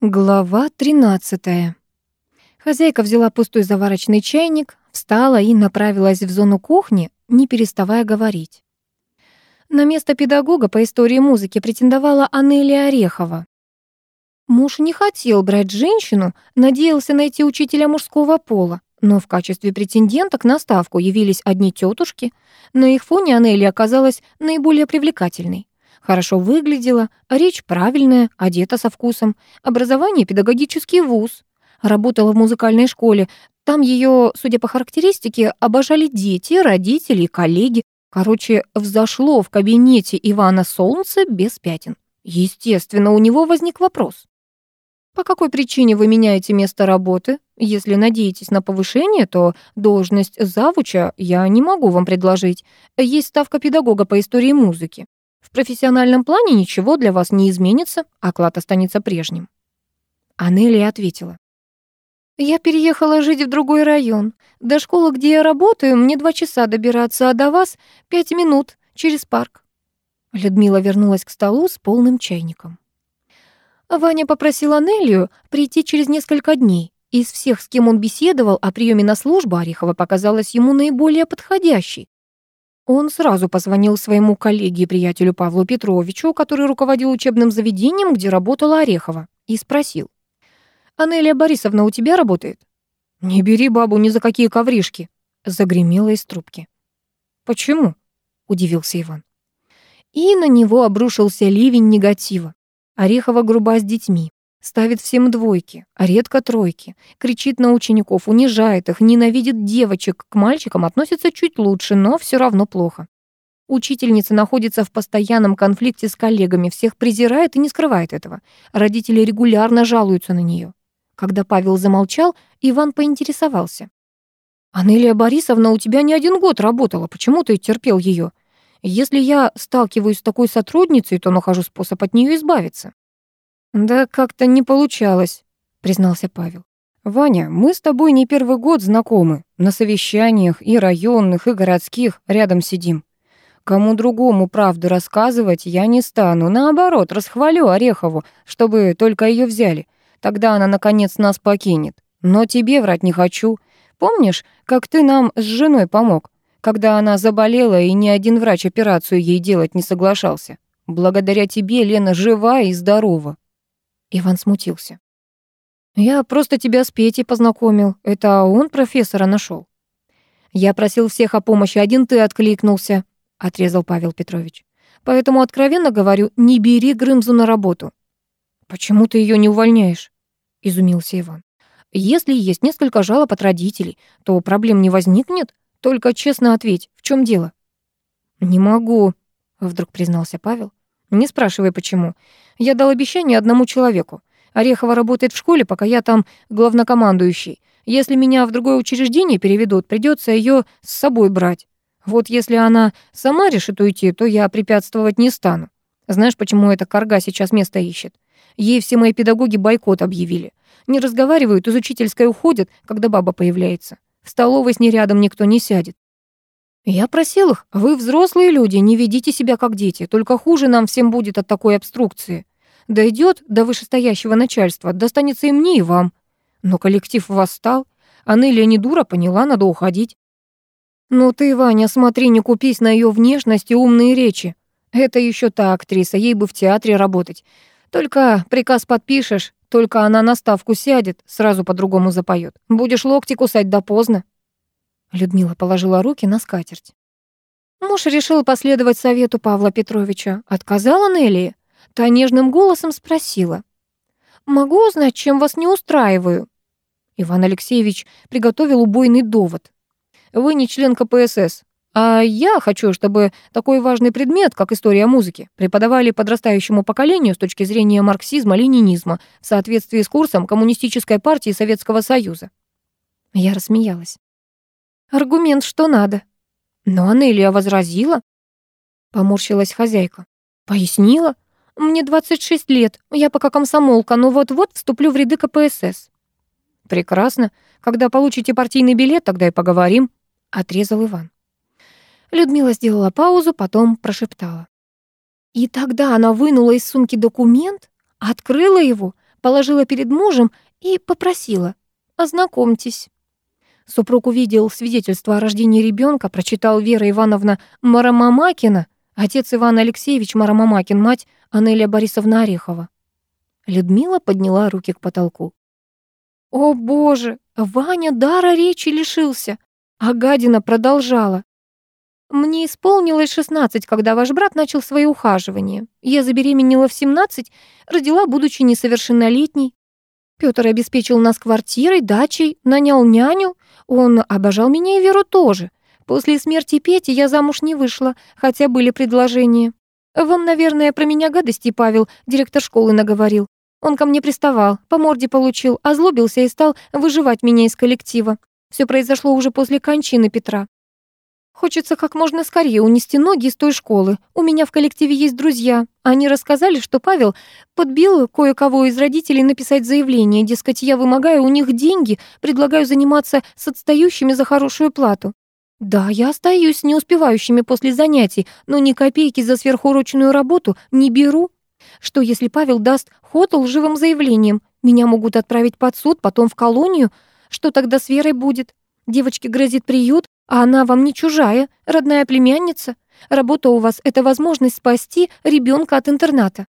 Глава 13. Хозяйка взяла пустой заварочный чайник, встала и направилась в зону кухни, не переставая говорить. На место педагога по истории музыки претендовала Анелия Орехова. Муж не хотел брать женщину, надеялся найти учителя мужского пола, но в качестве претенденток на ставку явились одни тетушки. На их фоне Анелия оказалась наиболее привлекательной. Хорошо выглядела, речь правильная, одета со вкусом, образование педагогический вуз. Работала в музыкальной школе. Там ее, судя по характеристике, обожали дети, родители и коллеги. Короче, взошло в кабинете Ивана солнце без пятен. Естественно, у него возник вопрос. По какой причине вы меняете место работы? Если надеетесь на повышение, то должность завуча я не могу вам предложить. Есть ставка педагога по истории музыки. В профессиональном плане ничего для вас не изменится, оклад останется прежним. Анелия ответила. Я переехала жить в другой район. До школы, где я работаю, мне два часа добираться, а до вас пять минут через парк. Людмила вернулась к столу с полным чайником. Ваня попросил Анелию прийти через несколько дней. Из всех, с кем он беседовал о приеме на службу, Орехова показалась ему наиболее подходящей. Он сразу позвонил своему коллеге и приятелю Павлу Петровичу, который руководил учебным заведением, где работала Орехова, и спросил. «Анелия Борисовна у тебя работает?» «Не бери бабу ни за какие ковришки», — загремело из трубки. «Почему?» — удивился Иван. И на него обрушился ливень негатива. Орехова груба с детьми, Ставит всем двойки, а редко тройки. Кричит на учеников, унижает их, ненавидит девочек. К мальчикам относится чуть лучше, но все равно плохо. Учительница находится в постоянном конфликте с коллегами, всех презирает и не скрывает этого. Родители регулярно жалуются на нее. Когда Павел замолчал, Иван поинтересовался. «Анелия Борисовна у тебя не один год работала, почему ты терпел ее? Если я сталкиваюсь с такой сотрудницей, то нахожу способ от нее избавиться». «Да как-то не получалось», — признался Павел. «Ваня, мы с тобой не первый год знакомы. На совещаниях и районных, и городских рядом сидим. Кому другому правду рассказывать я не стану. Наоборот, расхвалю Орехову, чтобы только ее взяли. Тогда она, наконец, нас покинет. Но тебе врать не хочу. Помнишь, как ты нам с женой помог, когда она заболела и ни один врач операцию ей делать не соглашался? Благодаря тебе Лена жива и здорова. Иван смутился. «Я просто тебя с Петей познакомил. Это он профессора нашел. «Я просил всех о помощи, один ты откликнулся», — отрезал Павел Петрович. «Поэтому, откровенно говорю, не бери Грымзу на работу». «Почему ты ее не увольняешь?» — изумился Иван. «Если есть несколько жалоб от родителей, то проблем не возникнет. Только честно ответь, в чем дело?» «Не могу», — вдруг признался Павел. Не спрашивай, почему. Я дал обещание одному человеку. Орехова работает в школе, пока я там главнокомандующий. Если меня в другое учреждение переведут, придется ее с собой брать. Вот если она сама решит уйти, то я препятствовать не стану. Знаешь, почему эта корга сейчас место ищет? Ей все мои педагоги бойкот объявили. Не разговаривают, из учительской уходят, когда баба появляется. В столовой с ней рядом никто не сядет. Я просил их, вы взрослые люди, не ведите себя как дети, только хуже нам всем будет от такой обструкции. Дойдет до вышестоящего начальства, достанется и мне, и вам. Но коллектив восстал, а Нелли не дура, поняла, надо уходить. Ну ты, Ваня, смотри, не купись на ее внешность и умные речи. Это еще та актриса, ей бы в театре работать. Только приказ подпишешь, только она на ставку сядет, сразу по-другому запоет. Будешь локти кусать да поздно. Людмила положила руки на скатерть. Муж решил последовать совету Павла Петровича. Отказала Нелли. Та нежным голосом спросила. «Могу узнать, чем вас не устраиваю?» Иван Алексеевич приготовил убойный довод. «Вы не член КПСС, а я хочу, чтобы такой важный предмет, как история музыки, преподавали подрастающему поколению с точки зрения марксизма-ленинизма в соответствии с курсом Коммунистической партии Советского Союза». Я рассмеялась. Аргумент что надо. Но Анелия возразила. Поморщилась хозяйка. Пояснила. Мне 26 лет, я пока комсомолка, но вот-вот вступлю в ряды КПСС. Прекрасно. Когда получите партийный билет, тогда и поговорим, отрезал Иван. Людмила сделала паузу, потом прошептала. И тогда она вынула из сумки документ, открыла его, положила перед мужем и попросила «Ознакомьтесь». Супруг увидел свидетельство о рождении ребенка, прочитал Вера Ивановна Марамамакина, отец Иван Алексеевич Марамамакин, мать Анелия Борисовна Орехова. Людмила подняла руки к потолку. «О, боже, Ваня дара речи лишился!» А гадина продолжала. «Мне исполнилось 16, когда ваш брат начал свои ухаживания. Я забеременела в 17, родила, будучи несовершеннолетней. Пётр обеспечил нас квартирой, дачей, нанял няню. Он обожал меня и Веру тоже. После смерти Пети я замуж не вышла, хотя были предложения. Вам, наверное, про меня гадости Павел, директор школы, наговорил. Он ко мне приставал, по морде получил, озлобился и стал выживать меня из коллектива. Все произошло уже после кончины Петра. Хочется как можно скорее унести ноги из той школы. У меня в коллективе есть друзья. Они рассказали, что Павел подбил кое-кого из родителей написать заявление, дескать, я вымогаю у них деньги, предлагаю заниматься с отстающими за хорошую плату. Да, я остаюсь с неуспевающими после занятий, но ни копейки за сверхурочную работу не беру. Что, если Павел даст ход лживым заявлением? Меня могут отправить под суд, потом в колонию. Что тогда с Верой будет? Девочке грозит приют, а она вам не чужая, родная племянница. Работа у вас — это возможность спасти ребенка от интерната.